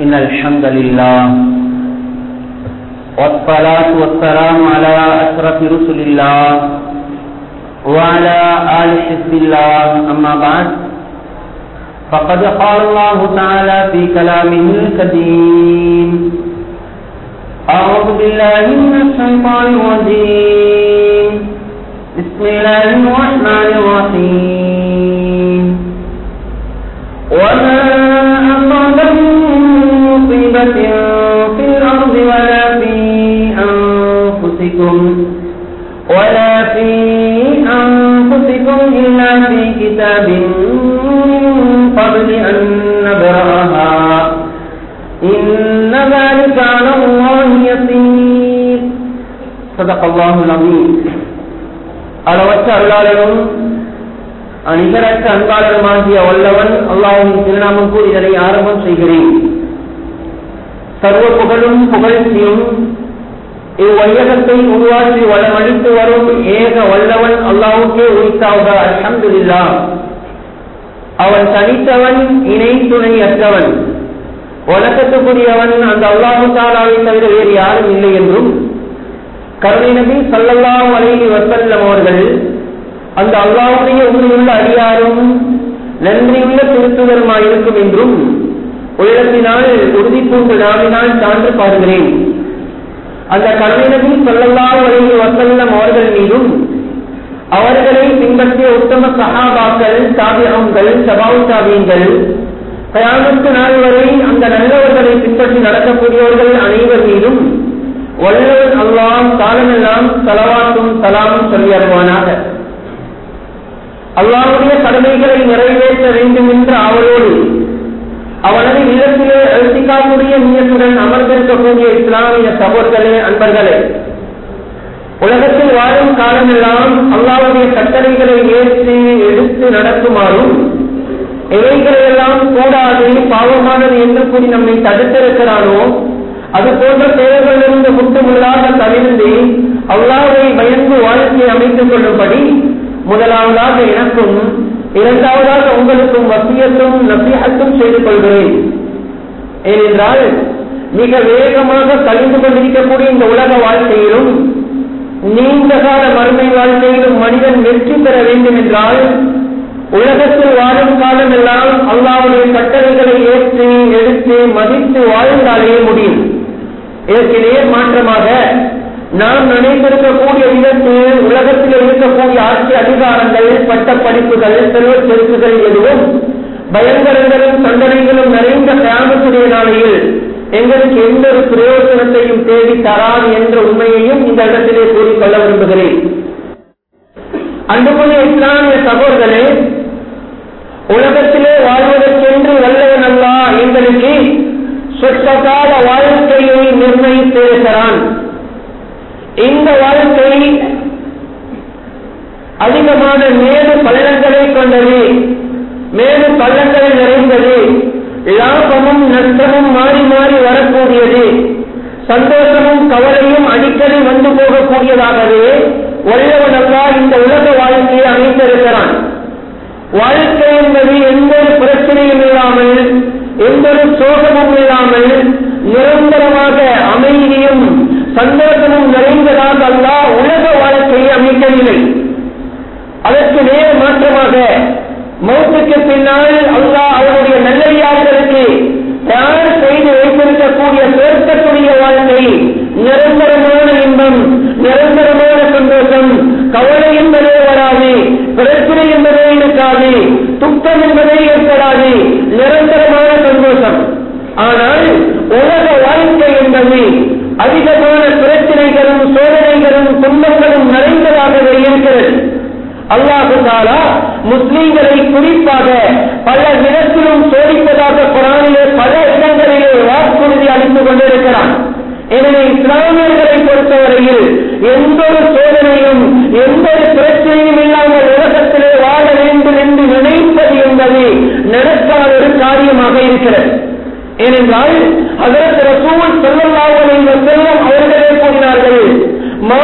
إن الحمد لله والصلاة والسلام على أشرف رسل الله وعلى آل حزب الله. أما بعد فقد قال الله تعالى في كلامه الكريم أعوذ بالله من الشيطان الرجيم. بسم الله الرحمن الرحيم. وما مصيبة في الأرض ولا في أنفسكم ولا في أنفسكم إلا في كتاب من قبل أن نبرأها إن ذلك على الله يسير صدق الله العظيم அளவற்ற அருளாளரும் நிகரற்ற அன்பாளருமாகிய வல்லவன் அல்லாஹின் திருநாமம் கூறி இதனை ஆரம்பம் செய்கிறேன் சர்வ புகழும் புகழ்ச்சியும் இவ்வையகத்தை உருவாக்கி வளமளித்து வரும் ஏக வல்லவன் அல்லாவுக்கே உரித்தாக அல்ஹம்துலில்லா. அவன் தனித்தவன் இணை துணை அற்றவன் வணக்கத்துக்குரியவன் அந்த அல்லாஹு தாலாவை தவிர வேறு யாரும் இல்லை என்றும் கருணை நபி சல்லல்லாம் அலைகி வசல்லம் அவர்கள் அந்த அல்லாவுடைய உண்மையுள்ள அடியாரும் நன்றியுள்ள திருத்துதருமாயிருக்கும் என்றும் உள்ளத்தினால் உறுதி பூண்டு நாவினால் சான்று பாருகிறேன் அந்த கருணை சொல்லலாம் சல்லல்லாஹு அலைஹி அவர்கள் மீதும் அவர்களை பின்பற்றிய உத்தம சகாபாக்கள் தாபியங்கள் சபாவு தாபியங்கள் கயாமத்து நாள் வரை அந்த நல்லவர்களை பின்பற்றி நடக்கக்கூடியவர்கள் அனைவர் மீதும் வல்லவன் அல்லாம் காலமெல்லாம் தலவாத்தும் தலாமும் சொல்லி அருவானாக அல்லாவுடைய கடமைகளை நிறைவேற்ற வேண்டும் என்ற அவளோடு அவனது இல்லத்திலே அழுத்திக்காக்கூடிய நீயத்துடன் அமர்ந்திருக்கக்கூடிய இஸ்லாமிய சகோதரர்களே அன்பர்களே உலகத்தில் வாழும் காலமெல்லாம் அல்லாவுடைய கட்டளைகளை ஏற்று எடுத்து நடக்குமாறும் எவைகளையெல்லாம் கூடாது பாவமானது என்று கூறி நம்மை தடுத்திருக்கிறானோ அது போன்ற தேவைகளிலிருந்து முட்டுமுள்ளாக தவிர்ந்து அல்லாவை பயந்து வாழ்க்கையை அமைத்துக் கொள்ளும்படி முதலாவதாக எனக்கும் இரண்டாவதாக உங்களுக்கும் வசியத்தும் நசீகத்தும் செய்து கொள்கிறேன். ஏனென்றால் மிக வேகமாக கழிந்து கொண்டிருக்கக்கூடிய இந்த உலக வாழ்க்கையிலும் நீண்ட கால மறுமை வாழ்க்கையிலும் மனிதன் வெற்றி பெற வேண்டும் என்றால் உலகத்தில் வாழும் காலம் எல்லாம் அல்லாவுடைய கட்டளைகளை ஏற்று எடுத்து மதித்து வாழ்ந்தாலே முடியும். இதற்கிடையே மாற்றமாக நாம் நினைந்திருக்கக்கூடிய விதத்தில் உலகத்தில் இருக்கக்கூடிய ஆட்சி அதிகாரங்கள் பட்ட படிப்புகள் செல்வ பெருப்புகள் எதுவும் பயங்கரங்களும் தண்டனைகளும் நிறைந்த கிராமத்துடைய நாளையில் எங்களுக்கு எந்த ஒரு பிரயோஜனத்தையும் தேடி தராது என்ற உண்மையையும் இந்த இடத்திலே கூறிக்கொள்ள விரும்புகிறேன். அன்புக்குரிய இஸ்லாமிய சகோதரே உலகத்திலே வாழ்வதற்கென்று வல்லவன் அல்லா எங்களுக்கு சொற்பகால வாழ்க்கையை நிர்ணயித்திருக்கிறான் இந்த வாழ்க்கை அதிகமான மேடு பள்ளங்களை கொண்டது. மேடு பள்ளங்களை நிறைந்தது. லாபமும் நஷ்டமும் மாறி மாறி வரக்கூடியது. சந்தோஷமும் கவலையும் அடிக்கடி வந்து போகக்கூடியதாகவே வல்லவன் இந்த உலக வாழ்க்கையை அமைத்திருக்கிறான். வாழ்க்கை என்பது எந்த ஒரு பிரச்சனையும் இல்லாமல் எந்த ஒரு சோகமும் இல்லாமல் நிரந்தரமாக அமைதியும் சந்தோஷமும் நிறைந்ததாக அல்ல உலக வாழ்க்கையை அமைக்கவில்லை. அதற்கு நேர மாற்றமாக மௌத்துக்கு பின்னால் அல்லா அவருடைய நல்லடியார்களுக்கு தயார் செய்து வைத்திருக்கக்கூடிய சேர்க்கக்கூடிய வாழ்க்கை நிரந்தரமான இன்பம் நிரந்தரமான சந்தோஷம் கவலை என்பதே வராது பிரச்சனை என்பதே இருக்காது துக்கம் என்பதே முஸ்லீம்களை குறிப்பாக பல விதத்திலும் சோதிப்பதாக குரானிலே பல இடங்களிலே வாக்குறுதி அளித்துக் கொண்டிருக்கிறான். எனவே இஸ்லாமியர்களை பொறுத்தவரையில் எந்த ஒரு சோதனையும் எந்த ஒரு பிரச்சனையும் இல்லாமல் உலகத்திலே வாழ வேண்டும் என்று நினைப்பது என்பது நடக்காத ஒரு காரியமாக இருக்கிறது ஏனென்றால் அதற்கு ரசூல் செல்லல்லாஹு அலைஹி வஸல்லம் அவர்களே கூறினார்கள் மா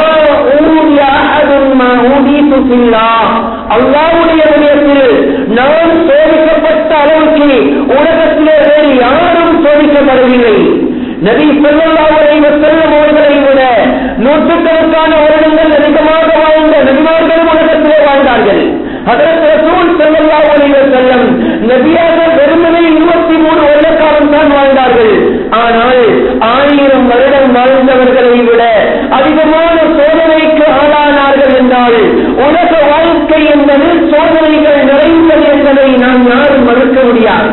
ஊதிய அஹதுன் மா ஊதித்து ஃபில்லாஹ் அல்லாஹ்வுடைய விடயத்தில் நான் சோதிக்கப்பட்ட அளவுக்கு உலகத்திலே வேறு யாரும் சோதிக்கப்படவில்லை தேவையில்லை நபி சொல்லல்லாவுடைய செல்லும் அவர்களை விட நூற்றுக்கணக்கான வருடங்கள் அதிகமாக வாழ்ந்த நபிமார்களும் உலகத்திலே வாழ்ந்தார்கள் அதற்கு ரசூல் ஸல்லல்லாஹு அலைஹி வஸல்லம் நபியாக வெறுமனே இருபத்தி மூணு வருட காலம் தான் வாழ்ந்தார்கள். ஆனால் ஆயிரம் வருடம் வாழ்ந்தவர்களை விட அதிகமான சோதனைக்கு ஆளானார்கள் என்றால் உலக வாழ்க்கை என்பது சோதனைகள் நிறைந்தது என்பதை நாம் யாரும் மறுக்க முடியாது.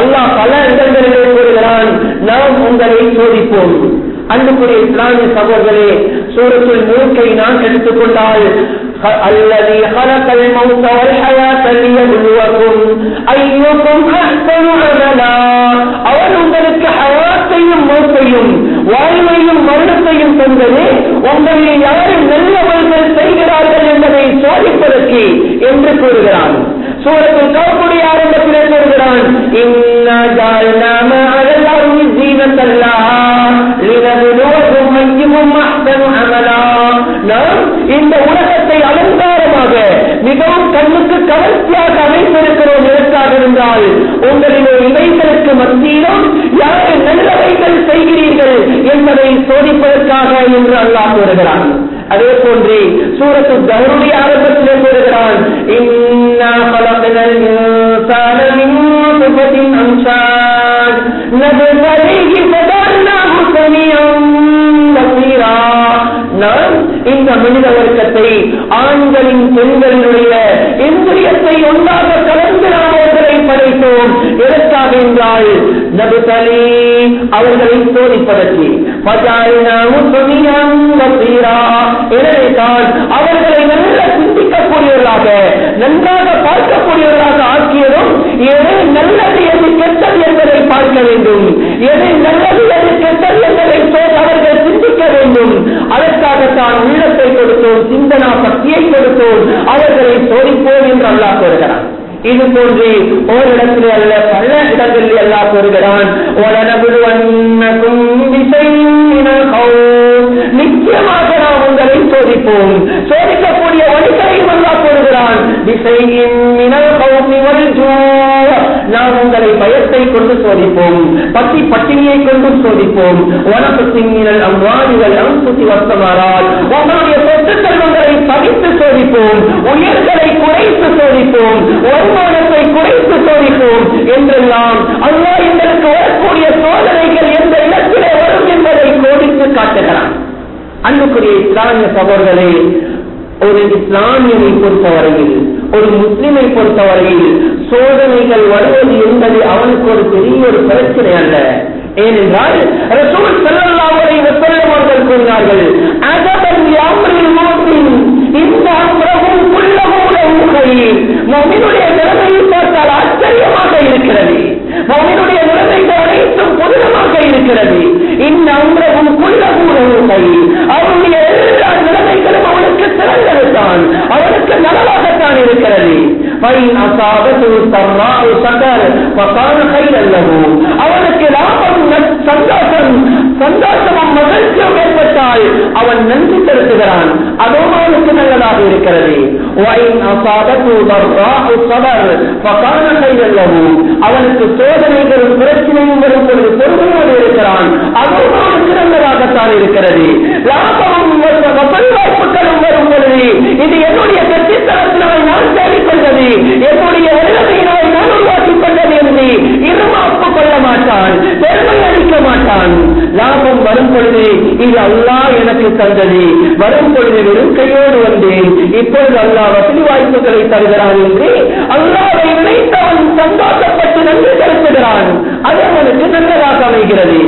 அல்லாஹ் பல இடங்களிலே கூறுகிறான் நாம் உங்களை சோதிப்போம். அன்புக்குரிய இஸ்லாமிய சகோதரே சூரத்தில் மூக்கை நான் எடுத்துக்கொண்டால் الذي خلق الموت والحياة ليبلوكم أيكم أحسن عملا அவன் உங்களுக்கு ஹயாத்தையும் மௌத்தையும் வாழ்வையும் மரணத்தையும் தந்தது உங்களில் யாரு நல்லவர்கள் செய்கிறார்கள் என்பதை சோதிப்பதற்கு என்று கூறுகிறான் சூரத்தில் கவக்கூடிய ஆரம்பத்திலே கூறுகிறான் இன்னா ஜால்நாம அழகாரும் ஜீவத்தல்லாஹா லினபுலுவகும் என்றால் இருந்தால் உங்களிலே இவைகளுக்கு மத்தியிலும் யார் நல்லவைகள் செய்கிறீர்கள் என்பதை சோதிப்பதற்காக என்று அல்லாஹ் கூறுகிறான். அதே போன்று சூரத்து தருடைய ஆரம்பத்திலே கூறுகிறான் இன்னா இந்த மனித வர்க்கத்தை ஆண்களின் பெண்களினுடைய இந்திரியத்தை ஒன்றாக எதற்காக நபுதலி அவர்களை சோதிப்பதற்கு. எனவே தான் அவர்களை நல்ல சிந்திக்கக்கூடியவர்களாக நன்றாக பார்க்கக்கூடியவர்களாக ஆக்கியதும் எதை நல்லது எது கெட்டது என்பதை பார்க்க வேண்டும். எதை நல்லது எது கெட்டது என்பதை அவர்கள் சிந்திக்க வேண்டும். அதற்காகத்தான் உள்ளத்தை கொடுத்தோம் சிந்தனா சக்தியை கொடுத்தோம் அவர்களை சோதிப்போம் என்று அல்லாஹ் கூறுகிறார் இது போன்று ஓரிடத்திலே அல்ல பல இடங்களில் எல்லாம் கூறுகிறான் நிச்சயமாக நாம் உங்களை சோதிப்போம். சோதிக்கக்கூடிய வழிகளையும் அல்லாஹ் கூறுகிறான் நாம் உங்களை பயத்தை கொண்டு சோதிப்போம் பத்தி பட்டினியை கொண்டு சோதிப்போம். வனப்பு சிங்கினல் அம்வாதிகள் அனுசுத்தி வசமாறால் உங்களுடைய சொத்து செல்வங்களை பகிர்ந்து சோதிப்போம் உயிர்களை குறைத்து சோதிப்போம் வருமானத்தை குறைத்து சோதிப்போம் என்றெல்லாம் அல்லா எங்களுக்கு வரக்கூடிய சோதனைகள் எந்த இடத்திலே வரும் என்பதை கோடித்து காட்டுகிறான். அன்புக்குரிய இஸ்லாமிய சகோதரர்களே ஒரு இஸ்லாமியனை பொறுத்தவரையில் ஒரு முஸ்லிமை பொறுத்தவரையில் சோதனைகள் வருவது என்பது அவனுக்கு ஒரு பெரிய ஒரு பிரச்சனை அல்ல. ஏனென்றால் ரசூல் ஸல்லல்லாஹு அலைஹி அவர்கள் கூறினார்கள் லஹு கைர் நிலைமையை பார்த்தால் ஆச்சரியமாக இருக்கிறது. முஃமினுடைய நிலைமைகள் அனைத்தும் புனிதமாக இருக்கிறது. இந்த அம்ரஹு அவருடைய எல்லா நிலைமைகளும் அவனுக்கு சிறந்ததுதான். அவனுக்கு நலவாகத்தான் இருக்கிறது. அவனுக்கு லாபம் சந்தோஷம் சந்தோஷமும் மகிழ்ச்சியும் ஏற்பட்டால் அவன் நன்றி செலுத்துகிறான். அவனுக்கு இருக்கிறது. அவனுக்கு சோதனைகளும் பிரச்சனையும் வரும் பொழுது பொறுமையோடு இருக்கிறான். அதுவும் சிறந்ததாகத்தான் இருக்கிறது. லாபமும் வாய்ப்புகளும் வரும் பொழுது இது என்னுடைய கட்சித்தனத்தினால் நான் தேடிக்கொள்வது என்னுடைய வல்லமையினால் நான் இருமாப்பு கொள்ள மாட்டான் பெருமை அளிக்க மாட்டான். லாபம் வரும் பொழுது இது அல்லா எனக்கு தந்தது. வரும் பொழுது வெறும் கையோடு வந்தேன். இப்பொழுது அல்லா வசதி வாய்ப்புகளை தருகிறான் என்று அல்லாவை நினைத்தவன் சந்தோஷப்பட்டு நன்றி செலுத்துகிறான். அது அவனுக்கு நல்லதாக அமைகிறது.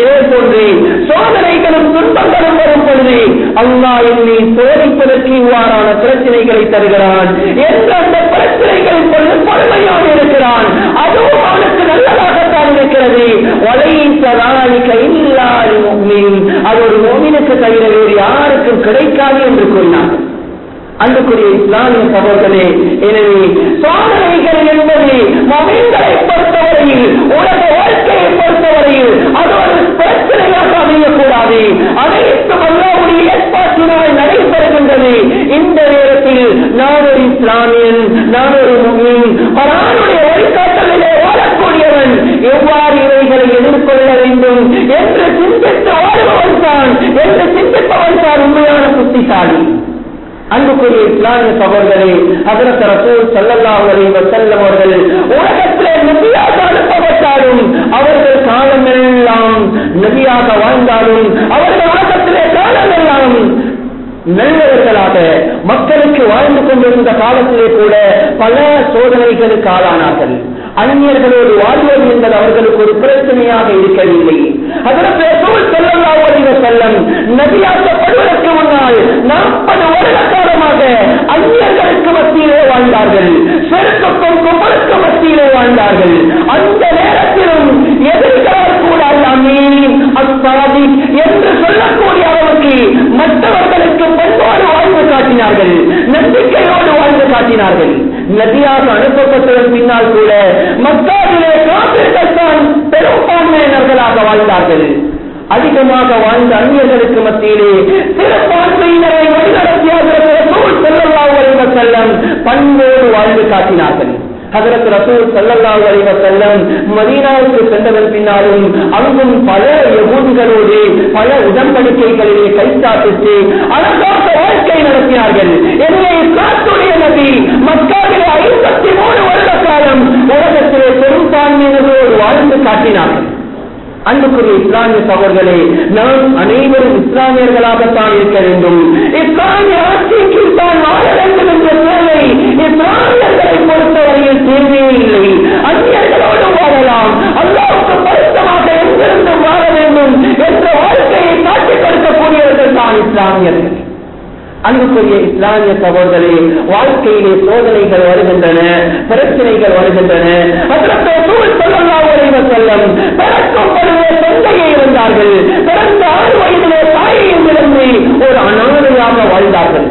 இதே போன்று சோதனைகளும் துன்பங்களும் வரும் பொழுது அல்லா என்னை சோதிப்பதற்கு இவ்வாறான பிரச்சனைகளை தருகிறான். எந்த அந்த பிரச்சனைகள் பொழுது பொறுமையோடு இருக்கிறான் அதுவும் அவனுக்கு நல்லதாகத்தான் இருக்கிறது. அது ஒரு மோமினுக்கு தவிர வேறு யாருக்கும் கிடைக்காது என்று கூறினார். அன்புக்குரிய இஸ்லாமிய சகோதரே எனவே சோதனைகள் என்பது மொபைல்களை பொறுத்தவரையில் உலக வாழ்க்கையை பொறுத்தவரையில் அது ஒரு பிரச்சனையாக அமையக்கூடாது. அனைத்து அல்லாவுடைய ஏற்பாட்டினால் நடைபெறுகின்றது. இந்த நேரத்தில் நான் ஒரு இஸ்லாமியன் நான் ஒரு முகின் பரானுடைய வழிகாட்டலிலே வாழக்கூடியவன் எவ்வாறு எதிர்கொள்ள வேண்டும் என்று சிந்தித்த வாழ்பவன் தான் என்று சிந்திப்பவன் தான் உண்மையான புத்திசாலி. அன்புக்குரிய இஸ்லாமிய சகோதரே அதற்கு ரசூல் செல்லல்லாம் செல்லம் அவர்கள் உலகத்திலே நபியாக அனுப்பப்பட்டாலும் அவர்கள் காலமெல்லாம் நபியாக வாழ்ந்தாலும் அவர்கள் உலகத்திலே காலமெல்லாம் நல்லவர்களாக மக்களுக்கு வாழ்ந்து கொண்டிருந்த காலத்திலே கூட பல சோதனைகளுக்கு ஆளானார்கள். அந்நியர்களோடு வாழ்வது என்பது அவர்களுக்கு ஒரு பிரச்சனையாக இருக்கவில்லை. அதற்கு ரசூல் முன்னால் நாற்பது அந்நியர்களுக்கு மத்தியிலே வாழ்ந்தார்கள். செருக்குக்கும் குமருக்கு மத்தியிலே வாழ்ந்தார்கள். அந்த நேரத்திலும் எதிர்கால கூட அமீன் அஸ்தாதி என்று சொல்லக்கூடிய அளவுக்கு மற்றவர்களுக்கு பண்போடு வாழ்ந்து காட்டினார்கள். நம்பிக்கையோடு வாழ்ந்து காட்டினார்கள். நபியாக அனுப்பப்பட்டதன் பின்னால் கூட மக்காவிலே காப்பிர்கள் தான் பெரும்பான்மையினர்களாக வாழ்ந்தார்கள். அதிகமாக வாழ்ந்த அந்நியர்களுக்கு மத்தியிலே சிறப்பான்மையினரை வழிநடத்தியாக செல்லம் பண்போடு வாழ்ந்து காட்டினார்கள். ஹதரத் ரசூல் ஸல்லல்லாஹு அலைஹி வஸல்லம் மதீனாவுக்கு சென்றதன் பின்னாலும் அங்கும் பல யகூதிகளோடு பல உடன்படிக்கைகளிலே கைச்சாப்பிட்டு அழகாக வாழ்க்கை நடத்தினார்கள். என்னை காத்துடைய நபி மக்காவிலே ஐம்பத்தி மூணு வருட காலம் உலகத்திலே பெரும்பான்மையினரோடு வாழ்ந்து காட்டினார்கள் அன்புக்குரிய இஸ்லாமிய சகோதரர்களே நாம் அனைவரும் இஸ்லாமியர்களாகத்தான் இருக்க வேண்டும். இஸ்லாமிய ஆட்சிக்கு தான் வாழ வேண்டும் என்ற தேவை இஸ்லாமியர்களை தேவையே இல்லை அந்நியர்களோடு வாழலாம் அல்லாவுக்கு பொருத்தமாக எங்கிருந்தும் வாழ வேண்டும் என்ற வாழ்க்கையை காட்டிக் கொடுக்கக்கூடியவர்கள் தான் இஸ்லாமியர்கள் அன்புக்குரிய இஸ்லாமிய சகோதரே வாழ்க்கையிலே சோதனைகள் வருகின்றன பிரச்சனைகள் வருகின்றன. செல்லம் பிறக்கும் பொழுதே இருந்தார்கள் பிறந்த ஆறு வயதிலே தாயையும் இருந்து ஒரு அனாதையாக வாழ்ந்தார்கள்.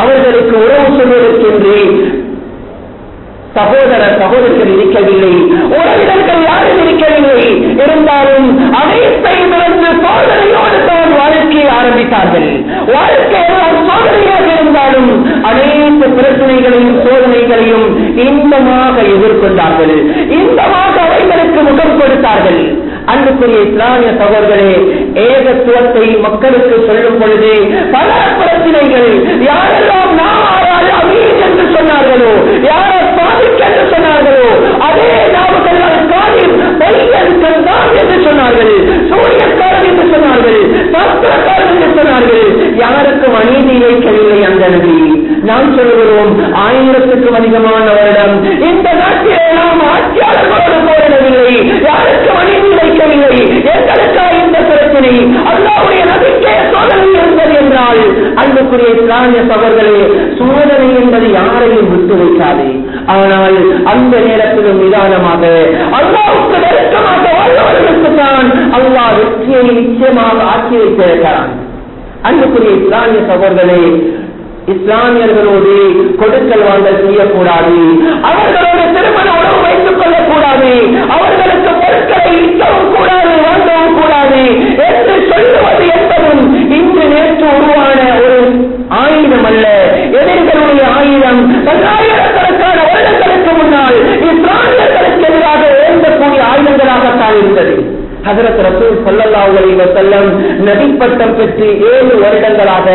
அவர்களுக்கு உறவு சொல்வதற்கென்று சகோதர சகோதரர்கள் இருக்கவில்லை. உறவினர்கள் யாரும் இருக்கவில்லை. இருந்தாலும் அனைத்தையும் இருந்து சோதனையோடு தான் வாழ்க்கையை ஆரம்பித்தார்கள். வாழ்க்கை சோதனையாக இருந்தாலும் அனைத்து பிரச்சனைகளையும் சோதனைகளையும் இன்பமாக எதிர்கொண்டார்கள். இன்பமாக அவைகளுக்கு முகம் கொடுத்தார்கள். அன்புக்குரிய இஸ்லாமிய சகோதரர்களே ஏகத்துவத்தை மக்களுக்கு சொல்லும் பொழுது பல பிரச்சனைகள் யாரெல்லாம் நாம் அமீன் என்று சொன்னார்களோ யார் அதே நாமக்கல்லால் காலில் பையன் கண்டான் என்று சொன்னார்கள். சூரியக்காரன் என்று சொன்னார்கள். சாஸ்திரக்காரன் என்று சொன்னார்கள். யாருக்கும் அநீதி இழைக்கவில்லை அந்த நபி. நாம் சொல்கிறோம் ஆயிரத்துக்கும் அதிகமான வருடம். இந்த நாட்டிலே நாம் ஆட்சியாளர்களோடு போரிடவில்லை. யாருக்கும் அநீதி இழைக்கவில்லை எங்களுக்காக இந்த பிரச்சனை. அல்லாவுடைய நம்பிக்கை சோதனை இருந்தது என்றால் அன்புக்குரிய இஸ்லாமிய சகோதரர்களே சோதனை என்பது யாரையும் விட்டு வைக்காதே. ஆனால் அந்த நேரத்திலும் நிதானமாக அல்லாவுக்கு நெருக்கமாக வாழ்வதற்கு தான் வெற்றியை நிச்சயமாக ஆட்சி வைத்திருக்கிறான். அன்புக்குரிய இஸ்லாமிய சகோதரர்களே இஸ்லாமியர்களோடு கொடுக்கல் வாங்கல் செய்யக்கூடாது. அவர்களோடு திருமண உணவு வைத்துக் கொள்ளக்கூடாது அவர்களுக்கு பொருட்களை விற்கவும் கூடாது வாங்கவும் கூடாது என்று சொல்லுவது என்பதும் இன்று நேற்று உருவான ஒரு ஆயுதம் அல்ல எதிர்களுடைய ஆயுதம் பல்லாயிரக்கணக்கான வருடங்களுக்கு முன்னால் இஸ்லாமியர்களுக்கு எதிராக எழுந்தக்கூடிய ஆயுதங்களாகத்தான் இருந்தது ஹசரத் ரசூல் ஸல்லல்லாஹு அலைஹி வஸல்லம் பெற்று ஏழு வருடங்களாக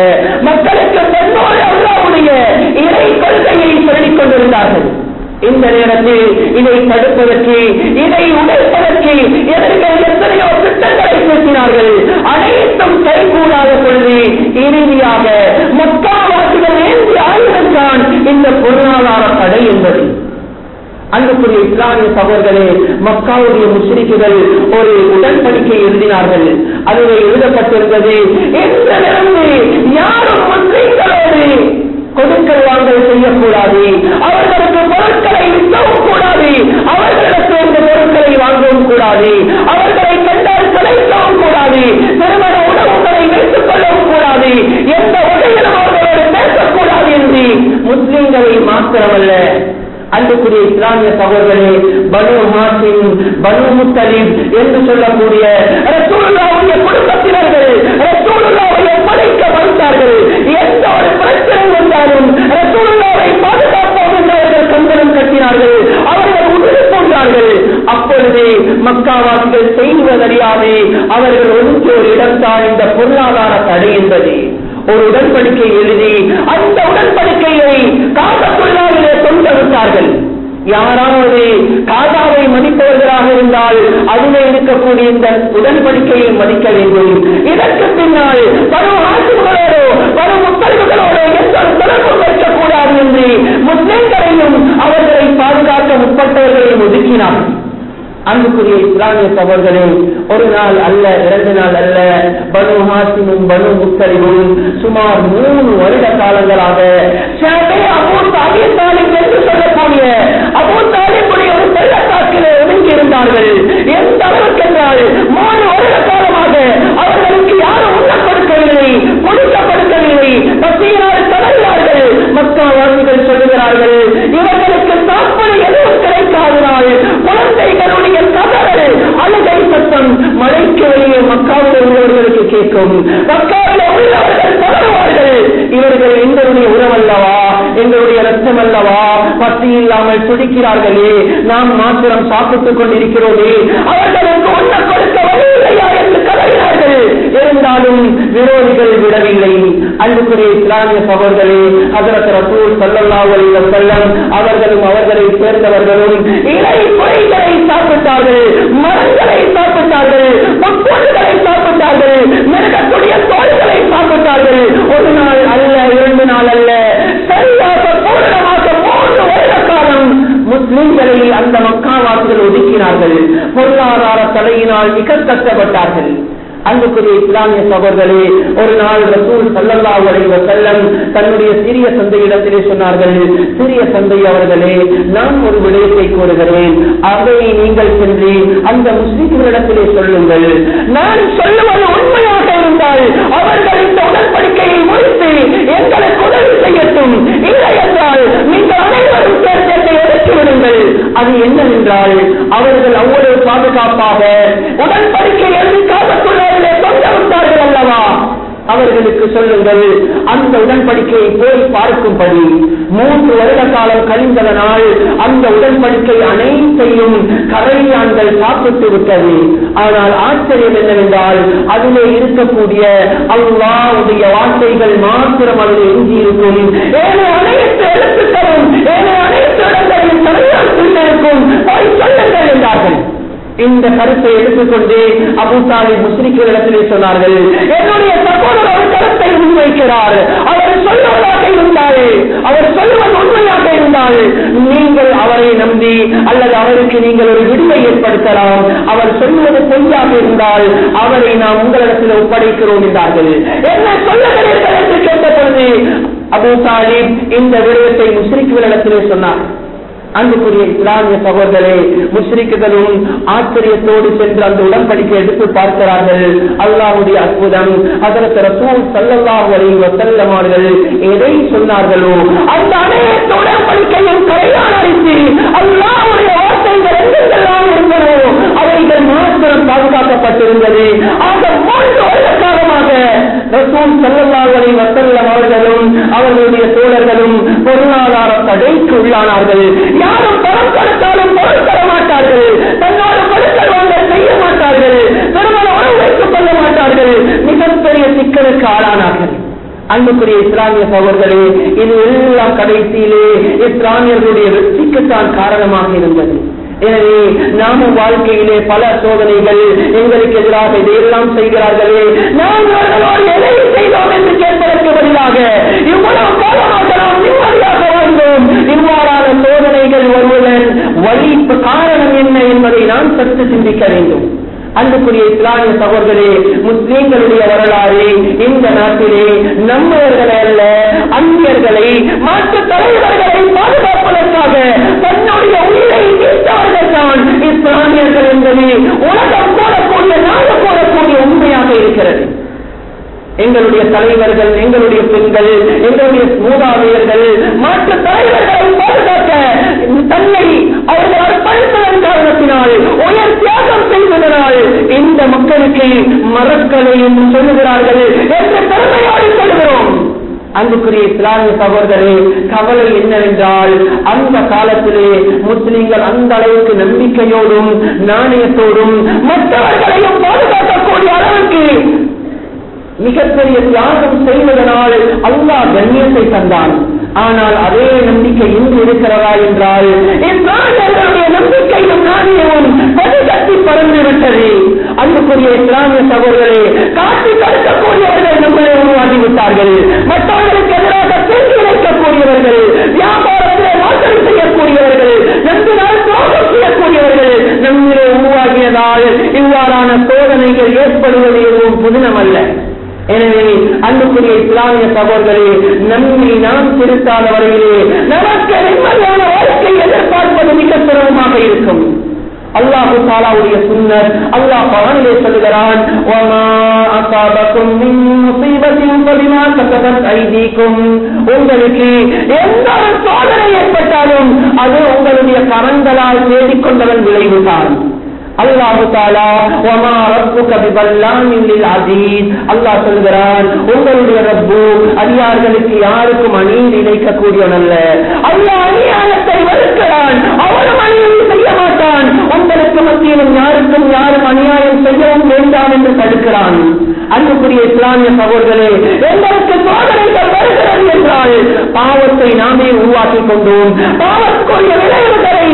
மக்களுக்கு தன்னோடு இறை கொள்கையை சொல்லிக் கொண்டிருந்தார்கள். இந்த நேரத்தில் இதை தடுப்பதற்கு இதை உடைப்பதற்கு எதிர்கள் எத்தனையோ திட்டங்களை பேசினார்கள். அனைத்தும் கைகூடாத பொழுது இறுதியாக மக்காவாசிகள் ஏந்தி ஆயுதத்தான் இந்த பொருளாதார தடை என்பது. அன்புக்குரிய இஸ்லாமிய சகோதரர்களே மக்காவுடைய முஸ்லிக்குகள் ஒரு உடன்படிக்கை எழுதினார்கள். அதில் எழுதப்பட்டிருந்தது. யாரும் முஸ்லிம்களோடு கொடுக்கல் வாங்கல் செய்யக்கூடாது. அவர்களுக்கு பொருட்களை விற்கவும் கூடாது. அவர்களுக்கு இந்த பொருட்களை வாங்கவும் கூடாது. அவர்களை கண்டால் கலைக்கவும் கூடாது. திருமண உணவுகளை வைத்துக் கொள்ளவும் கூடாது. எந்த உடையிலும் அவர்களோடு பேசக்கூடாது என்று முஸ்லிம்களை மாத்திரமல்ல. அன்புக்குரிய இஸ்லாமிய சகோதரே பனு ஹாசிம் பனு முத்தலிம் என்று சொல்லக்கூடிய குடும்பத்தினர்கள் படைக்க மறுத்தார்கள் எந்த ஒரு பிரச்சனை வந்தாலும் அவர்கள் கந்தனம் கட்டினார்கள் அவர்கள் அப்பொழுது மக்காவாசிகள் செய்வதறியாமே அவர்கள் ஒன்று ஒரு இடம்தான் இந்த பொருளாதார தடை என்பது. ஒரு உடன்படிக்கை எழுதி அந்த உடன்படிக்கையை காசத்துள்ளாவிலே தொங்க விட்டார்கள் யாராவது காதாவை மதிப்பவர்களாக இருந்தால் அதிலே இருக்கக்கூடிய இந்த உடன்படிக்கையை மதிக்க வேண்டும். இதற்கு பின்னால் பல ஆசிரியர்களோடு பல முத்தல்களோடு எந்த தொடர்பு வைக்கக்கூடாது என்று முஸ்லிம்களையும் அவர்களை பாதுகாக்க முற்பட்டவர்களையும் ஒதுக்கினார் அன்புக்குரிய இஸ்லாமிய சகோதரர்களே ஒரு நாள் அல்ல இரண்டு நாள் அல்ல பனு ஹாசிமும் பனு முத்தரிவும் சுமார் மூணு வருட காலங்களாக ஷாபே அபூ தாலிப் தாலிப் என்று சொல்லக்கூடிய அபூ தாலிபுடைய ஒரு பள்ளத்தாக்கிலே ஒதுங்கி எந்த அளவுக்கு என்றால் மூணு வருட காலமாக அவர்களுக்கு யாரும் உண்ண கொடுக்கவில்லை கொடுக்க கொடுக்கவில்லை பசியினால் தொடர்கிறார்கள் மக்காவாசிகள் சொல்லுகிறார்கள் இவர்களுக்கு சாப்பாடு எதுவும் கிடைக்காதனால் குழந்தைகளுடைய கதறல் அழுகை சத்தம் மழைக்கு வெளியே மக்காவில் உள்ளவர்களுக்கு கேட்கும். மக்காவில் உள்ளவர்கள் தொடருவார்கள் இவர்கள் எங்களுடைய உறவல்லவா எங்களுடைய ரத்தம் அல்லவா? பசி இல்லாமல் துடிக்கிறார்களே நாம் மாத்திரம் சாப்பிட்டுக் கொண்டிருக்கிறோமே. அவர்களுக்கு ஒன்ன கொடுக்க இல்லையா என்று கதறினார்கள். இருந்தாலும் விரோதிகள் விடவில்லை. அன்புக்குரிய இஸ்லாமிய சகோதரே அதற்கு ரசூல் ஸல்லல்லாஹு அலைஹி வஸல்லம் அவர்களும் அவர்களை சேர்ந்தவர்களும் இலை பொறிகளை சாப்பிட்டார்கள் மரங்களை சாப்பிட்டார்கள் முட்கொண்டுகளை சாப்பிட்டார்கள் மிருகக்கூடிய தோள்களை சாப்பிட்டார்கள். ஒரு நாள் அல்ல இரண்டு நாள் அல்ல சரியாக பூரணமாக மூன்று வருட காலம் முஸ்லிம்களை அந்த மக்காவாசிகள் ஒதுக்கினார்கள் பொருளாதார தலையினால் மிக கஷ்டப்பட்டார்கள் அன்புக்குரிய இஸ்லாமிய சகோதரர்களே ஒரு நாள் ரசூல் சல்லல்லா உடைய செல்லம் தன்னுடைய சிறிய சந்தையிடத்திலே சொன்னார்கள் சிறிய சந்தை அவர்களே நான் ஒரு விடயத்தை கூறுகிறேன். அதை நீங்கள் சென்று அந்த முஸ்லிம்களிடத்திலே சொல்லுங்கள். நான் சொல்லுவது உண்மையாக இருந்தால் அவர்கள் எங்களுக்கு உதவி செய்யட்டும். இல்லை என்றால் நீங்கள் அனைவரும் சேர்ந்து எடுத்து விடுங்கள். அது என்னவென்றால் அவர்கள் அவ்வளவு பாதுகாப்பாக உடன்படிக்கை எழுதி காலத்துள்ளாரிலே தொங்க விட்டார்கள் அல்லவா? அவர்களுக்கு சொல்லுங்கள் அந்த உடன்படிக்கையை போய் பார்க்கும்படி. மூன்று வருட காலம் கழிந்ததனால் அந்த உடன்படிக்கை அனைத்தையும் கரையான்கள் சாப்பிட்டு விட்டது. ஆனால் ஆச்சரியம் என்னவென்றால் அதிலே இருக்கக்கூடிய அல்லாவுடைய வார்த்தைகள் மாத்திரம் அதில் எஞ்சி இருக்கும் ஏழு அனைத்து எழுத்துக்களும் ஏழு அனைத்து இடங்களையும் கரையான் சொல்லுங்கள் என்றார்கள். இந்த கருத்தை எடுத்துக்கொண்டு அபு தாலிப் முஸ்லிம்களிடத்திலே சொன்னார்கள். என்னுடைய முன்வைக்கிறார் அவர் சொல்வதாக இருந்தால் அவர் சொல்வது உண்மையாக இருந்தால் நீங்கள் அவரை நம்பி அல்லது அவருக்கு நீங்கள் ஒரு விடுமை ஏற்படுத்தலாம். அவர் சொல்வது பொய்யாக இருந்தால் அவரை நாம் உங்களிடத்தில் ஒப்படைக்கிறோம் என்றார்கள். என்ன சொல்லுகிறீர்கள் என்று கேட்ட பொழுது அபு தாலிப் இந்த விடயத்தை முஸ்லிம்களிடத்திலே சொன்னார். அன்புக்குரிய இஸ்லாமிய சகோதரே முஸ்லிக்குகளும் ஆச்சரியத்தோடு சென்று அந்த உடன்படிக்கை எடுத்து பார்க்கிறார்கள். அல்லாவுடைய அற்புதம். அதற்கு ரசூல் ஸல்லல்லாஹு அலைஹி வஸல்லம் அவர்கள் எதை சொன்னார்களோ அந்த அனைத்து உடன்படிக்கையும் கரையான் அடித்து அல்லாஹ்வுடைய வார்த்தைகள் எங்கெல்லாம் இருந்தனோ அவைகள் மாத்திரம் பாதுகாக்கப்பட்டிருந்தது. அந்த ரசூல் ஸல்லல்லாஹு அவர்களும் அவர்களுடைய தோழர்களும் பொருளாதார தடைக்கு உள்ளானார்கள் யாரும் பணம் கொடுத்தாலும் பொருள் தர மாட்டார்கள். தன்னோடு பொருட்கள் வாங்க செய்ய மாட்டார்கள். திருமண வைத்துக் கொள்ள மாட்டார்கள். மிகப்பெரிய சிக்கலுக்கு ஆளானார்கள். அன்புக்குரிய இஸ்லாமிய சகோதரர்களே இது எல்லாம் கடைசியிலே இஸ்லாமியர்களுடைய வெற்றிக்குத்தான் காரணமாக இருந்தது. எனவே நாமும் வாழ்க்கையிலே பல சோதனைகள் எங்களுக்கு எதிராக இதையெல்லாம் செய்கிறார்களே. நாம் எதை செய்தோம் என்று கேட்பதற்கு பதிலாக இவ்வளவு காலமாக நாம் நிம்மதியாக வாழ்ந்தோம். இவ்வாறான சோதனைகள் வருவதன் வழி காரணம் என்ன என்பதை நாம் சற்று சிந்திக்க வேண்டும். அன்புக்குரிய இஸ்லாமிய சகோதரே முஸ்லீம்களுடைய வரலாறு இந்த நாட்டிலே நம்மவர்களை அல்ல அந்நியர்களை மாற்று தலைவர்களை பாதுகாப்பதற்காக இஸ்லாமியர்கள் என்பது உலகம் போடக்கூடிய நாடு போடக்கூடிய உண்மையாக இருக்கிறது. எங்களுடைய தலைவர்கள் எங்களுடைய பெண்கள் எங்களுடைய மூதாதையர்கள் மாற்று தலைவர்களை பாதுகாக்க தன்னை அவர்கள் அர்ப்பணித்ததன் காரணத்தினால் உயர் தியாகம் செய்வதனால் இந்த மக்களுக்கு மரக்களையும் சொல்லுகிறார்கள் என்று பெருமையோடு அன்புக்குரிய இஸ்லாமிய சகோதரே கவலை என்னவென்றால் அந்த காலத்திலே முஸ்லிம்கள் அந்த அளவுக்கு நம்பிக்கையோடும் நாணயத்தோடும் மற்றவர்களையும் பாதுகாக்கக்கூடிய அளவுக்கு மிகப்பெரிய தியாகம் செய்வதனால் அல்லா கண்ணியத்தை தந்தான். ஆனால் அதே நம்பிக்கை இன்று இருக்கிறதா என்றால் நம்பிக்கையும் நாணயமும் பதுகட்டி பறந்து விட்டது. அன்புக்குரிய இஸ்லாமிய சகோதரே காட்டி தடுக்கக்கூடியவர்கள் நம்மளை உருவாக்கி விட்டார்கள். மற்றவர்களுக்கு எதிராக தூக்கி வைக்கக்கூடியவர்கள் வியாபாரத்திலே மோசடி செய்யக்கூடியவர்கள் நம்பினால் துரோகம் செய்யக்கூடியவர்கள் நம்மிலே உருவாகியதால் இவ்வாறான சோதனைகள் ஏற்படுவது எதுவும் புதினமல்ல. எனவே அன்புக்குரிய இஸ்லாமிய சகோதரர்களே நம்மை நாம் திருத்தாத வரையிலே நமக்கு நிம்மதியான வாழ்க்கை எதிர்பார்ப்பது மிக சிரமமாக இருக்கும். அல்லாஹு தாலாவுடைய சுன்னர் அல்லாஹ் பவனிலே சொல்லுகிறான் அசாபக்கும் மின் முஸீபத்தின் ஃபபிமா ஐதீக்கும்." உங்களுக்கு எந்த ஒரு சோதனை ஏற்பட்டாலும் அது உங்களுடைய கரங்களால் தேடிக்கொண்டவன் விளைவுதான். அல்லாஹு தாலா அல்லாஹ் சொல்கிறான் உங்களுடைய ரப்பு அடியார்களுக்கு யாருக்கும் அநீதி இழைக்கக்கூடியவன் அல்ல. அல்லாஹ் அநியாயத்தை வெறுக்கிறான். அவனும் அநியாயம் செய்ய மாட்டான். உங்களுக்கு மத்தியிலும் யாருக்கும் யாரும் அநியாயம் செய்யவும் வேண்டாம் என்று தடுக்கிறான். அன்புக்குரிய இஸ்லாமிய சகோதரர்களே எங்களுக்கு சோதனைகள் வருகிறது என்றால் பாவத்தை நாமே உருவாக்கிக் கொண்டோம். பாவத்துக்குரிய விளைவுகளை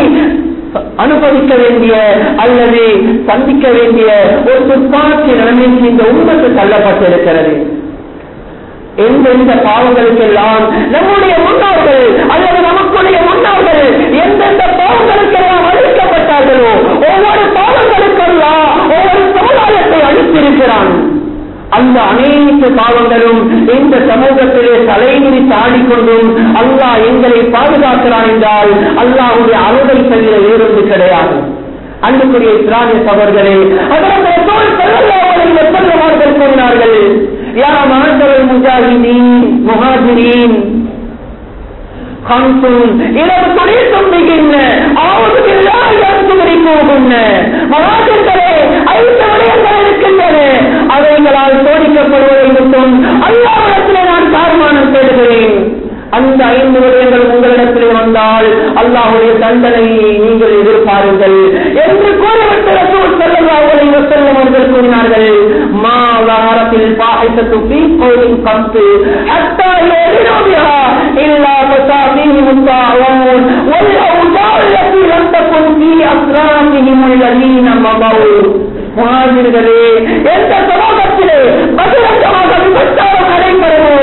அனுபவிக்க வேண்டிய அல்லது சந்திக்க வேண்டிய ஒரு துப்பாக்கி நிலைமைக்கு இந்த உண்மைக்கு தள்ளப்பட்டிருக்கிறது. எந்தெந்த பாவங்களுக்கெல்லாம் நம்முடைய முன்னோர்கள் அல்லது நமக்குடைய முன்னோர்கள் எந்தெந்த பாவங்களுக்கெல்லாம் அழிக்கப்பட்டார்களோ ஒவ்வொரு பாவங்களுக்கெல்லாம் ஒவ்வொரு சமுதாயத்தை அளித்திருக்கிறான் அந்த அனைத்து பாவங்களும் இந்த சமூகத்திலே தலைமுறி தாடிக்கொண்டும் அல்லாஹ் எங்களை பாதுகாக்கிறான் என்றால் அல்லாஹுடைய அருளை தவிர வேறொன்று கிடையாது அன்புக்குரிய இஸ்லாமிய சகோதரர்களே அதற்கு செல்லவார்கள் கூறினார்கள் யா மாண்டவல் முஜாஹிதீன் முஹாஜிரீன் خمسون إلى طريق بهن أعوذ بالله أن تدركوهن மகாஜர்களே எங்களால் சோதிக்கப்படுவதை விட்டோம் அல்லாவிடத்திலே நான் காரணம் தேடுகிறேன் அந்த ஐந்து விடயங்கள் உங்களிடத்திலே வந்தால் அல்லாஹுடைய தண்டனை நீங்கள் எதிர்பாருங்கள் என்று கூறப்பட்ட அவர்கள் கூறினார்கள். மாவாரத்தில் பாகிசத்து பீப்போரின் கம்பு முகாதிர்களே எந்த பகிரங்கமாக விபச்சாரம் நடைபெறுமோ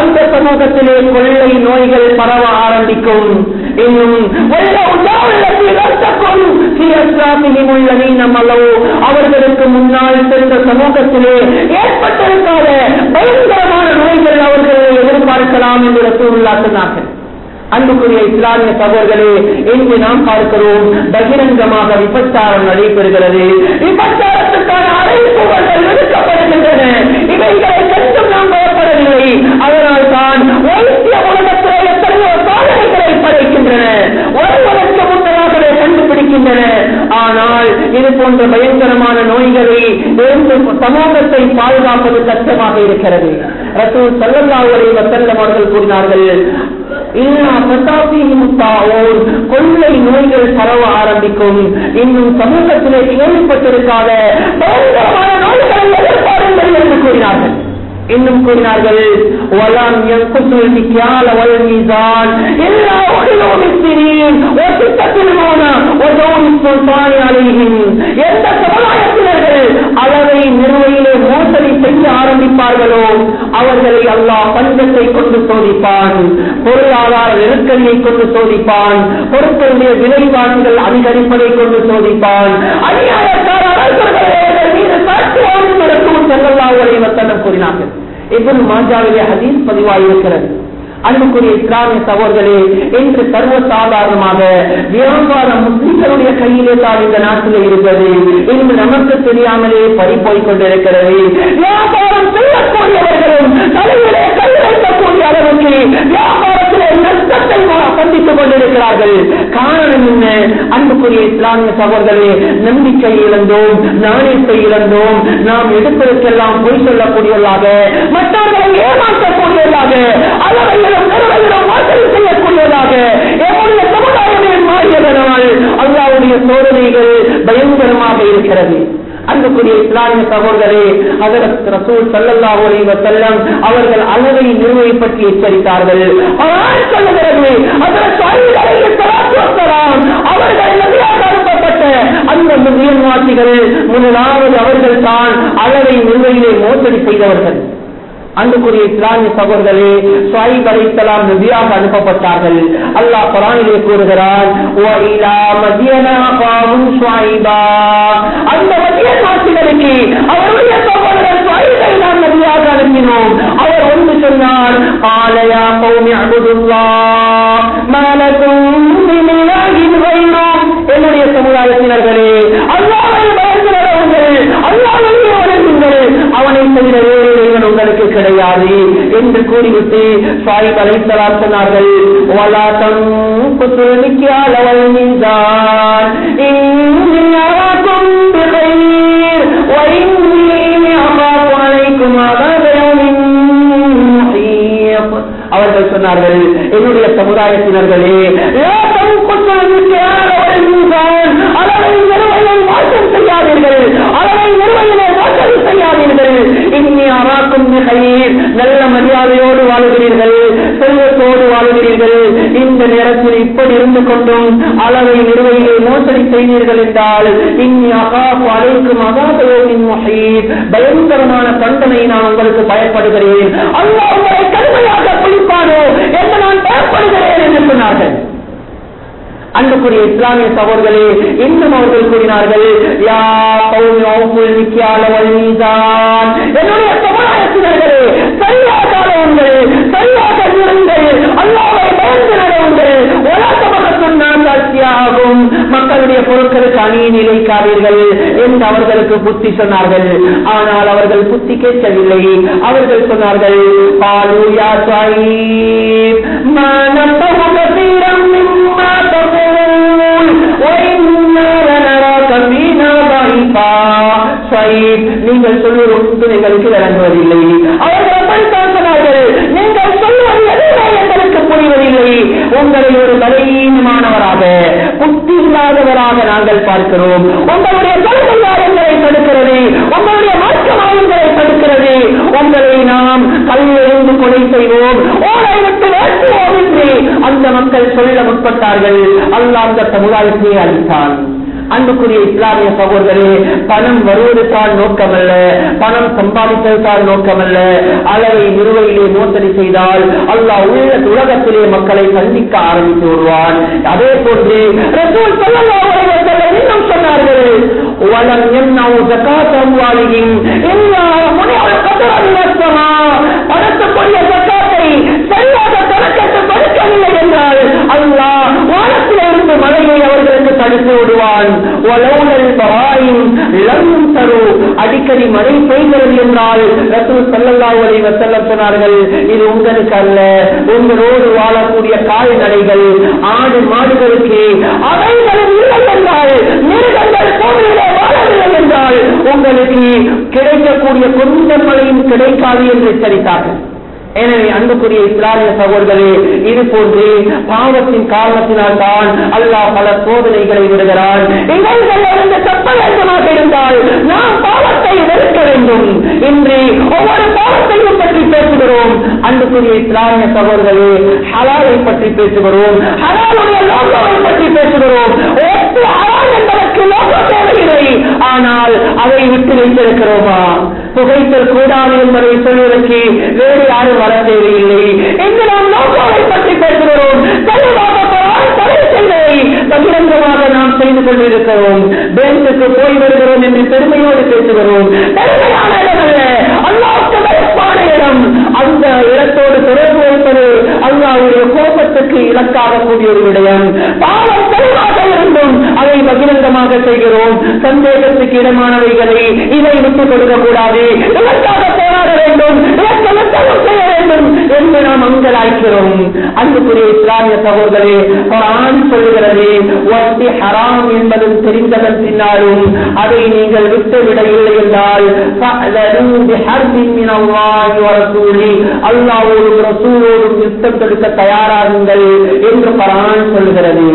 அந்த சமூகத்திலே கொள்ளை நோய்கள் பரவ ஆரம்பிக்கும். இன்னும் வெள்ள உல்லாவுள்ளத்தில் ரத்தக்கும் அவர்களுக்கு முன்னால் சென்ற சமூகத்திலே ஏற்பட்டிருக்காத பயங்கரமான நோய்கள் அவர்களை எதிர்பார்க்கலாம் என்று ரசூலுல்லா சொன்னார்கள் அன்புக்குரிய இஸ்லாமிய சகோதரர்களே இன்று நாம் பார்க்கிறோம் பகிரங்கமாக விபச்சாரம் நடைபெறுகிறது. விபச்சாரத்துக்கான அழைப்புகள் விடுக்கப்படுகின்றன இவைகளை கண்டும் நாம் பயப்படவில்லை அதனால் தான் வைத்திய உலகத்திலே எத்தனையோ வருவதற்கு முன்னதாகவே கண்டுபிடிக்கின்றன. ஆனால் இது போன்ற பயங்கரமான நோய்களை சமூகத்தை பாதுகாப்பது கஷ்டமாக இருக்கிறது. ரசூல் சல்லல்லாஹு அலைஹி அவர்கள் கூறினார்கள் இல்லா கொள்ளை நோய்கள் பரவ ஆரம்பிக்கும். இன்னும் சமூகத்திலே கேள்விப்பட்டிருக்காத நோய்கள் என்று கூறினார்கள். இன்னும் கூறினார்கள் வலம் யன்குசுல் மிக்யால வல் மீசான். இல்லா உஹிலு மிஸ்ரின் வசித்தத்தில் மௌன சுல்தானி எந்த சமுதாயத்தினர்கள் அளவை நிறுவையிலே மோசடி செய்ய ஆரம்பிப்பார்களோ அவர்களை அல்லாஹ் பஞ்சத்தை கொண்டு சோதிப்பான் பொருளாதார நெருக்கடியை கொண்டு சோதிப்பான் பொருட்களுடைய விலைவான்கள் அதிகரிப்பதை கொண்டு சோதிப்பான். அநியாயக்கார அரசர்கள் மீது சாட்சியாக நடக்கும் கூறினார்கள். இவன் மாஜாவிலே ஹதீஸ் பதிவாயிருக்கிறது. அன்புக்குரிய இஸ்லாமிய சகோதரே என்று சர்வ சாதாரணமாக வியாபாரம் முஸ்லிம்களுடைய கையிலே தான் இந்த நாட்டில் இருக்கிறது. என்று நமக்கு தெரியாமலே பறி போய் கொண்டிருக்கிறது. வியாபாரம் செய்யக்கூடியவர்களும் தலையிலே கை வைக்கக்கூடிய அளவுக்கு வியாபாரம் கஷ்டத்தை சந்தித்துக் கொண்டிருக்கிறார்கள். காரணம் என்ன? அன்புக்குரிய இஸ்லாமிய சகோதரர்களே நம்பிக்கை இழந்தோம் நாணயத்தை இழந்தோம். நாம் எடுப்பதற்கெல்லாம் பொய் சொல்லக்கூடியவர்களாக மற்றவர்களை ஏமாற்றக்கூடியவர்களாக அளவையிலும் நிறுவையிலும் மோசடி செய்யக்கூடியவர்களாக எம்முடைய சமுதாயமே மாறியதனால் அல்லாவுடைய சோதனைகள் பயங்கரமாக இருக்கிறது. அன்புக்குரிய இஸ்லாமிய சகோதரே ஹஜரத் ரசூல் அவர்கள் அளவை நிறுவை பற்றி எச்சரித்தார்கள். சொல்லுகிறது அவர்கள் அனுப்பப்பட்ட அந்த முதலாவது அவர்கள் தான் அளவை நிறுவையிலே மோசடி செய்தவர்கள். அன்புக்குரிய இஸ்லாமிய சகோதரர்களே சுவைப் அலைஹிஸ்ஸலாம் நபியாக அனுப்பப்பட்டார்கள். அல்லாஹ் குர்ஆனிலே கூறுகிறான் அந்த அவருடைய சாட்சிகளுக்கு அவருடைய சகோதரர் சாய்களை நாம் நபியாக அனுப்பினோம். அவர் ஒன்று சொன்னார் ஆலயா பௌமி அபுதுல்லா மலக்கும் என்னுடைய சமுதாயத்தினர்களே அல்லாவை வளர்ந்து வரவுங்கள் அல்லாவையே வளர்ந்துங்கள் அவனை தவிர வேறு உங்களுக்கு கிடையாது என்று கூறிவிட்டு சாய் தலைத்தலார் சொன்னார்கள் வலாத்தம் குத்து நிக்கியால் அவள் சொன்னார்கள். என்னுடைய சமுதாயத்தினர்களே மாற்றம் செய்யாதீர்கள். அளவை நிறுவையிலே மாற்றம் செய்யாதீர்கள். இன்னி அராக்கும் மிகைர் நல்ல மரியாதையோடு வாழ்கிறீர்கள் செல்வத்தோடு வாழ்கிறீர்கள். இந்த நேரத்தில் இப்படி இருந்து கொண்டும் அளவை நிறுவையிலே மோசடி செய்தீர்கள் என்றால் இன்னி அகாப் அழைக்கும் அகாபயோவின் முஹீத். பயங்கரமான தண்டனை நான் உங்களுக்கு பயப்படுகிறேன். அல்ல உங்களை கடுமையாக குளிப்பானோ என்று நான் சொன்னார்கள். அன்புக்குரிய இஸ்லாமிய சகோதரர்களே இன்னும் அவர்கள் கூறினார்கள் என்னுடைய சமுதாயத்தினர்களே சரியாக சரியாக இருங்கள். பயந்து நடவுங்கள். மக்களுடைய பொருட்களுக்கு அணியை நிலைக்காதீர்கள் என்று அவர்களுக்கு புத்தி சொன்னார்கள். ஆனால் அவர்கள் புத்தி கேட்கவில்லை. அவர்கள் சொன்னார்கள் பாலு யா மனம் நீங்கள் சொல்லும் ஒன்றும் எங்களுக்கு விளங்குவதில்லை. அவர்கள் அப்படித்தான் சொன்னார்கள் நீங்கள் சொல்லுவது எங்களுக்கு புரிவதில்லை. உங்களை ஒரு பலவீனமானவராக புத்தி இல்லாதவராக நாங்கள் பார்க்கிறோம். உங்களுடைய கொள்கையா எங்களை தடுக்கிறது. உங்களுடைய மாற்றமா எங்களை தடுக்கிறது. உங்களை நாம் கல்லெறிந்து கொலை செய்வோம். ஓரை விட்டு வேற்றுவோம் என்று அந்த மக்கள் சொல்ல முற்பட்டார்கள். அல்லாஹ் அந்த சமுதாயத்தை அளித்தான் அன்புக்குரிய இஸ்லாமிய சகோதரே பணம் வருவது நோக்கமல்ல. பணம் சம்பாதிப்பது நோக்கமல்ல. அளவை நிறுவையிலே மோசடி செய்தால் அல்லாஹ் உள்ள உலகத்திலே மக்களை சந்திக்க ஆரம்பித்து வருவான் அதே போன்று ரசூல் சொன்னார்கள் அலைஹி வஸல்லம் சொன்னார்கள் அடிக்கடி மழை பெய்கிறது என்றால் ரசூல் ஸல்லல்லாஹு அலைஹி வஸல்லம் சொன்னார்கள் இது உங்களுக்கு அல்ல உங்களோடு வாழக்கூடிய கால்நடைகள் ஆடு மாடுகளுக்கு அவைகளும் இல்லை என்றால் மிருகங்கள் பூமியிலே வாழவில்லை என்றால் உங்களுக்கு கிடைக்கக்கூடிய கொஞ்சம் மழையும் கிடைக்காது என்று எச்சரித்தார்கள். எனவே அன்புக்குரிய இஸ்லாமிய சகோதரர்களே இது போன்று பாவத்தின் காரணத்தினால் தான் அல்லாஹ் பல சோதனைகளை விடுகிறான். இருந்தால் நாம் பாவ வெறுக்க வேண்டும் என்று ஒவ்வொரு பாவத்தையும் பற்றி பேசுகிறோம். அன்புக்குரிய இஸ்லாமிய சகோதரர்களே ஹலாலை பற்றி பேசுகிறோம். ஹலாலுடைய லோகோவை பற்றி பேசுகிறோம். ஒட்டு ஹலால் என்பதற்கு லோகோ தேவையில்லை. ஆனால் அதை விட்டு வைத்திருக்கிறோமா? புகைத்தல் கூடாது என்பதை சொல்வதற்கு வேறு யாரும் வர தேவையில்லை என்று நாம் லோகோவை பற்றி பேசுகிறோம் தெளிவாக குர்ஆன் தடை செய்ததை பகிரங்கமாக நாம் செய்து கொண்டிருக்கிறோம் பேங்குக்கு போய் வருகிறோம் என்று பெருமையோடு பேசுகிறோம் பெருமையான இடம் அல்ல அல்லாஹ்வுக்கு வெறுப்பான இடம் அந்த இடத்தோடு தொடர்பு வைப்பது அல்லாஹ்வுடைய கோபத்துக்கு ஒரு விடயம் பாவம் தெளிவாக இருந்தும் அதை பகிரங்கமாக செய்கிறோம். சந்தேகத்துக்கு இடமானவைகளை இதை விட்டுக் கொடுக்க கூடாது இதற்காக போராட வேண்டும் இதற்கு யுத்தம் செய்ய வேண்டும் என்று நாம் அங்கலாய்க்கிறோம். அன்புக்குரிய இஸ்லாமிய சகோதரே குரான் சொல்லுகிறது ஒட்டி ஹராம் என்பதும் தெரிந்ததன் பின்னாலும் அதை நீங்கள் விட்டுவிடவில்லை என்றால் அல்லாவோடும் ரசூலோடும் யுத்தம் தடுக்க தயாராகுங்கள் என்று சொல்கிறது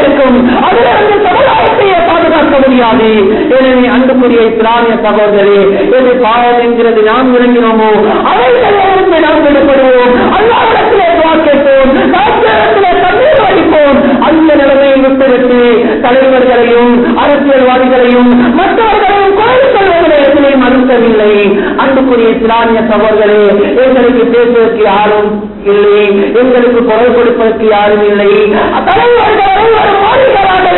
இருக்கும். முடியாது எனவே அன்புக்குரிய இஸ்லாமிய சகோதரே எது பாவம் என்கிறது நாம் இறங்கினோமோ அவைகளிலிருந்து நாம் விடுபடுவோம். அல்லாவிடத்திலே துவா கேட்போம். வடிப்போம். அந்த நிலைமையை விட்டுவிட்டு தலைவர்களையும் அரசியல்வாதிகளையும் மற்றவர்களையும் கோயில் சொல்வதை எதிலே மறுக்கவில்லை. அன்புக்குரிய இஸ்லாமிய சகோதரே எங்களுக்கு பேசுவதற்கு யாரும் இல்லை. எங்களுக்கு குரல் கொடுப்பதற்கு யாரும் இல்லை. தலைவர்கள்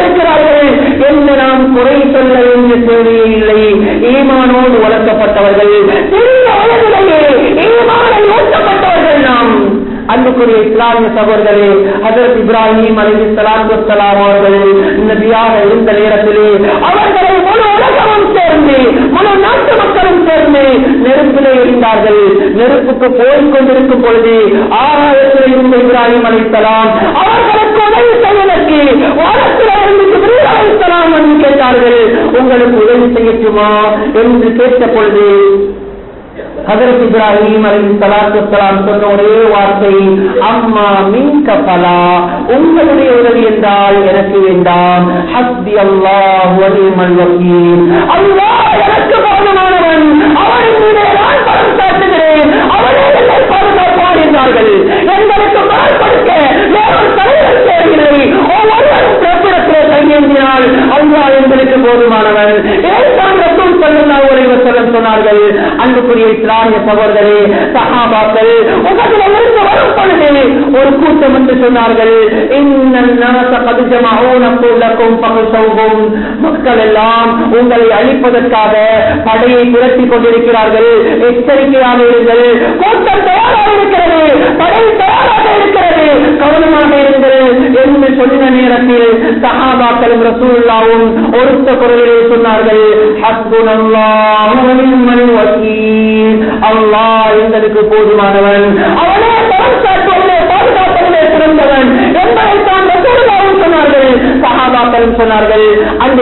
இருக்கிறார்கள். என்று நாம் குறை சொல்ல வேண்டிய தேவையே இல்லை. ஈமானோடு வளர்க்கப்பட்டவர்கள் சிறிய வயதிலேயே ஈமானை ஊட்டப்பட்டவர்கள் நாம். அன்புக்குரிய இஸ்லாமிய சகோதரர்களே ஹசரத் இப்ராஹிம் அலி சலாம் வலாம் அவர்கள் நபியாக இருந்த நேரத்திலே அவர்களை முழு உலகமும் சேர்ந்து முழு நாட்டு மக்களும் சேர்ந்து நெருப்பிலே இருந்தார்கள். நெருப்புக்கு போய் கொண்டிருக்கும் பொழுது ஆகாயத்தில் இருந்த இப்ராஹிம் அலி சலாம் அவர்களை உதவி செய்வதற்கு கேட்டார்கள். உங்களுக்கு உதவி செய்யட்டுமா என்று கேட்ட பொழுது ஹதரத் இப்ராஹிம் அலி சலாத்து சொன்ன ஒரே வார்த்தை அம்மா மின் கபலா உங்களுடைய உதவி என்றால் எனக்கு வேண்டாம். ஹஸ்தி அல்லாஹ் வலிமல் வக்கீல். அல்லாஹ் எனக்கு போதுமானவன் அவரை மீது நான் பலம் சாட்டுகிறேன் என்னை பாதுகாப்பான் என்றார்கள். வேறொரு தலைவர் தேவையில்லை ஒவ்வொருவரும் பிறப்பிடத்திலே கையேந்தினால் அல்லாஹ் எங்களுக்கு போதுமானவன் ரசூல் ஸல்லல்லாஹு அலைஹி வஸல்லம் சொன்னார்கள் அன்புக்குரிய இஸ்லாமிய சகோதரே சஹாபாக்கள் உலகில் வரும் பொழுது ஒரு கூட்டம் என்று சொன்னார்கள். மக்கள் எல்லாம் உங்களை அழிப்பதற்காக படையை திரட்டி கொண்டிருக்கிறார்கள். எச்சரிக்கையாக இருங்கள். கூட்டம் தயாராக இருக்கிறது. படை தயாராக இருக்கிறது. கவனமாக இருங்கள் என்று சொன்ன நேரத்தில் சஹாபாக்களும் ரசூல்லாவும் ஒருத்த குரலிலே சொன்னார்கள் அல்லா எங்களுக்கு போதுமானவன். அவனே பாதுகாப்பதிலே சிறந்தவன் என்பதைத்தான் சொன்னார்கள். சகாபாக்களும் சொன்னார்கள்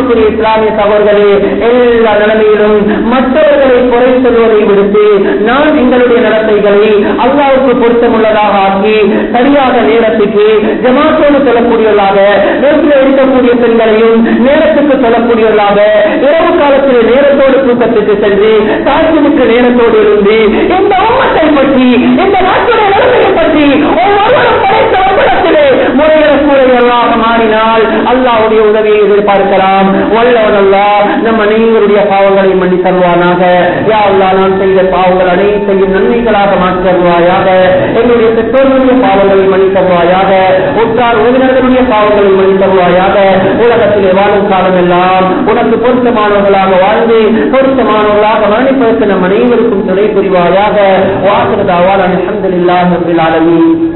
அன்புக்குரிய இஸ்லாமிய சகோதரர்களே எல்லா நிலைமையிலும் மற்றவர்களை குறை சொல்வதை விடுத்து நாம் எங்களுடைய நடத்தைகளை அல்லாவுக்கு பொருத்தமுள்ளதாக ஆக்கி சரியாக நேரத்துக்கு ஜமாத்தோடு சொல்லக்கூடியவர்களாக வீட்டில் இருக்கக்கூடிய பெண்களையும் நேரத்துக்கு சொல்லக்கூடியவர்களாக இரவு காலத்தில் நேரத்தோடு கூட்டத்துக்கு சென்று தாய்க்கு நேரத்தோடு இருந்து இந்த உம்மத்தை பற்றி இந்த நாட்டுடைய நிலைமையை பற்றி ஒவ்வொருவரும் படைத்த வசனத்திலே முறைகளை சூழலாக மாறினால் அல்லாவுடைய உதவியை எதிர்பார்க்கலாம். வல்லவன் அல்லா நம் அனைவருடைய பாவங்களை மன்னி தருவானாக யா அல்லா நான் செய்த பாவங்கள் அனைத்தையும் நன்மைகளாக மாற்றி தருவாயாக எங்களுடைய பெற்றோர்களுடைய பாவங்களை மன்னி தருவாயாக உற்றார் உறவினர்களுடைய பாவங்களை மன்னி தருவாயாக உலகத்திலே வாழும் காலம் எல்லாம் உனக்கு பொருத்தமானவர்களாக வாழ்ந்து பொருத்தமானவர்களாக மரணிப்பதற்கு நம் அனைவருக்கும் துணை புரிவாயாக. வாசகதாவால் அலமதுல்லாஹ் رب العالمين.